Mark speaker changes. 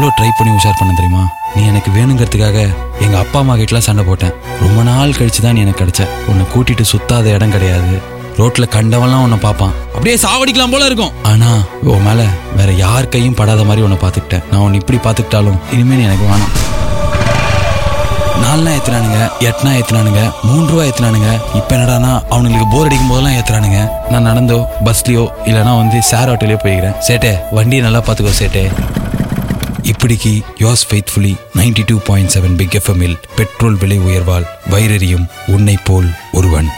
Speaker 1: எவ்வளோ ட்ரை பண்ணி உஷார் பண்ண தெரியுமா? நீ எனக்கு வேணுங்கிறதுக்காக எங்க அப்பா அம்மா கிட்டலாம் சண்டை போட்டேன். ரொம்ப நாள் கழிச்சு தான் நீ எனக்கு கிடைச்ச உன்னை கூட்டிட்டு சுத்தாத இடம் கிடையாது. ரோட்ல கண்டவன்லாம் உன்னை பார்ப்பான். அப்படியே சாவடிக்கலாம் போல இருக்கும். ஆனா உன் மேல வேற யார் கையும் படாத மாதிரி உன்னை பார்த்துக்கிட்டேன். நான் உன்னை இப்படி பார்த்துக்கிட்டாலும் இனிமே நீ எனக்கு வேணாம். நாலுனா ஏத்துனானுங்க எட்டுனா ஏத்துனானுங்க மூணு ரூபா ஏத்துனானுங்க. இப்ப என்னடானா அவனுங்களுக்கு போர் அடிக்கும் போதெல்லாம் ஏத்துறானுங்க. நான் நடந்தோ பஸ்லயோ இல்லைனா வந்து சேர் ஆட்டோலயோ போய்க்கிறேன். சேட்டே வண்டியை நல்லா பாத்துக்கோ சேட்டே. இப்படிக்கு yours faithfully ninety two point seven big எஃப்எம்மில் பெட்ரோல் விலை உயர்வால் வைரறியும் உன்னை போல் ஒருவன்.